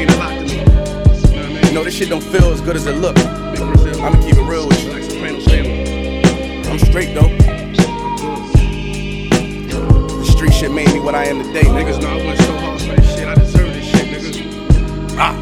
mean a lot to me. You know, this shit don't feel as good as it look. I'ma keep it real with you. I'm straight though. The street shit made me what I am today, niggas. Nah, I went so hard for this shit. I deserve this shit, niggas. Ah,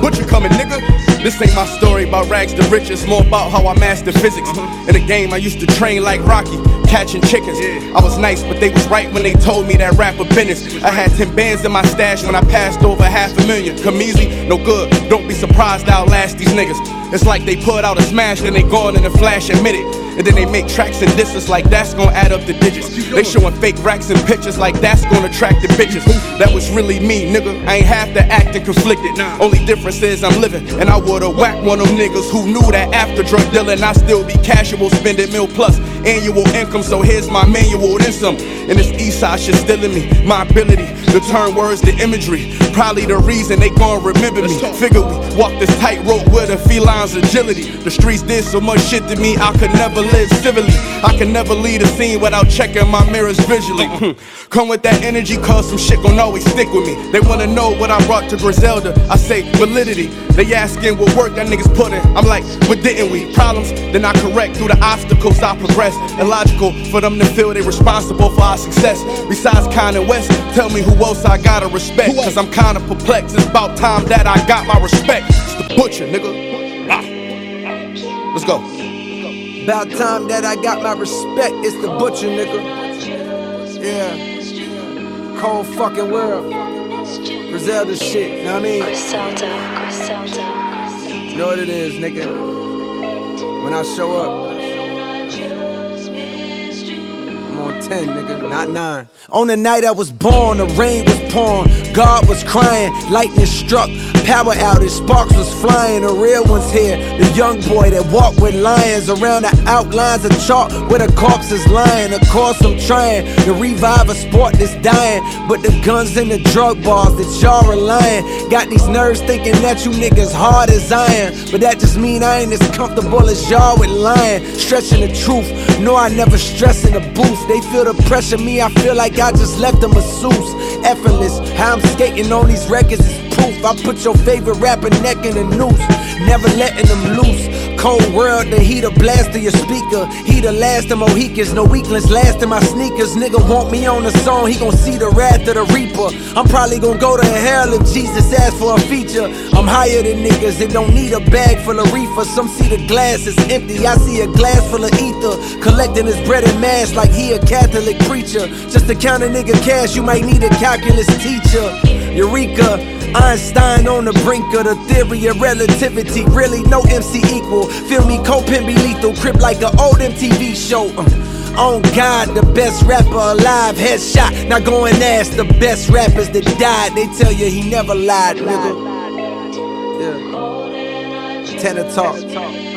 but you coming, nigga? This ain't my story about rags to riches, more about how I mastered physics. Mm-hmm. In the game, I used to train like Rocky, catching chickens. I was nice, but they was right when they told me that rapper business. I had 10 bands in my stash when I passed over half a million. Come easy, no good. Don't be surprised I'll last these niggas. It's like they put out a smash, then they gone in a flash, admit it. And then they make tracks and disses like that's gonna add up the digits. They showing fake racks and pictures like that's gonna attract the bitches. That was really me, nigga. I ain't half the acting conflicted. Only difference is I'm living, and I would've whacked one of them niggas who knew that after drug dealing I still be casual, spending mil plus annual income. So here's my manual, then some. And this east side shit still in me. My ability to turn words to imagery. Probably the reason they gon' remember me. Figure we walk this tightrope with a feline's agility. The streets did so much shit to me, I could never live civilly. I can never lead a scene without checking my mirrors visually. Hmm. Come with that energy, cause some shit gon' always stick with me. They wanna know what I brought to Griselda. I say validity. They asking what work that niggas put in. I'm like, but didn't we? Problems, then I correct through the obstacles I progress. Illogical for them to feel they responsible for our success. Besides Kanye West, tell me who else I gotta respect. Cause I'm kinda perplexed. It's about time that I got my respect. It's the butcher, nigga. Ah. Let's go. About time that I got my respect. It's the butcher, nigga. Yeah. Cold fucking world. Griselda shit, you know what I mean? Griselda, Griselda. You know what it is, nigga. When I show up, 10, nigga, not 9. On the night I was born, the rain was pouring, God was crying, lightning struck, power outage, sparks was flying, the real ones here. The young boy that walked with lions around the outlines of chalk where the corpse is lying. Of course, I'm trying to revive a sport that's dying, but the guns and the drug bars that y'all relying got these nerves thinking that you niggas hard as iron. But that just mean I ain't as comfortable as y'all with lying, stretching the truth. No, I never stress in the booth. They feel the pressure, me, I feel like I just left a masseuse. Effortless, how I'm skating on these records is proof. I put your favorite rapper neck in a noose, never letting them loose. Cold world, the heat a blast to your speaker. He the last of Mohicans, no weaklings last in my sneakers. Nigga want me on the song, he gon' see the wrath of the reaper. I'm probably gon' go to hell if Jesus asks for a feature. I'm higher than niggas that don't need a bag full of reefer. Some see the glass is empty, I see a glass full of ether. Collecting his bread and mass like he a Catholic preacher. Just to count a nigga cash, you might need a calculus teacher. Eureka, Einstein on the brink of the theory of relativity. Really, no MC equal. Feel me, Copin be lethal. Crip like an old MTV show. Uh, on God, the best rapper alive. Headshot. Now go and ask the best rappers that died. They tell you he never lied, nigga. Yeah. Talk.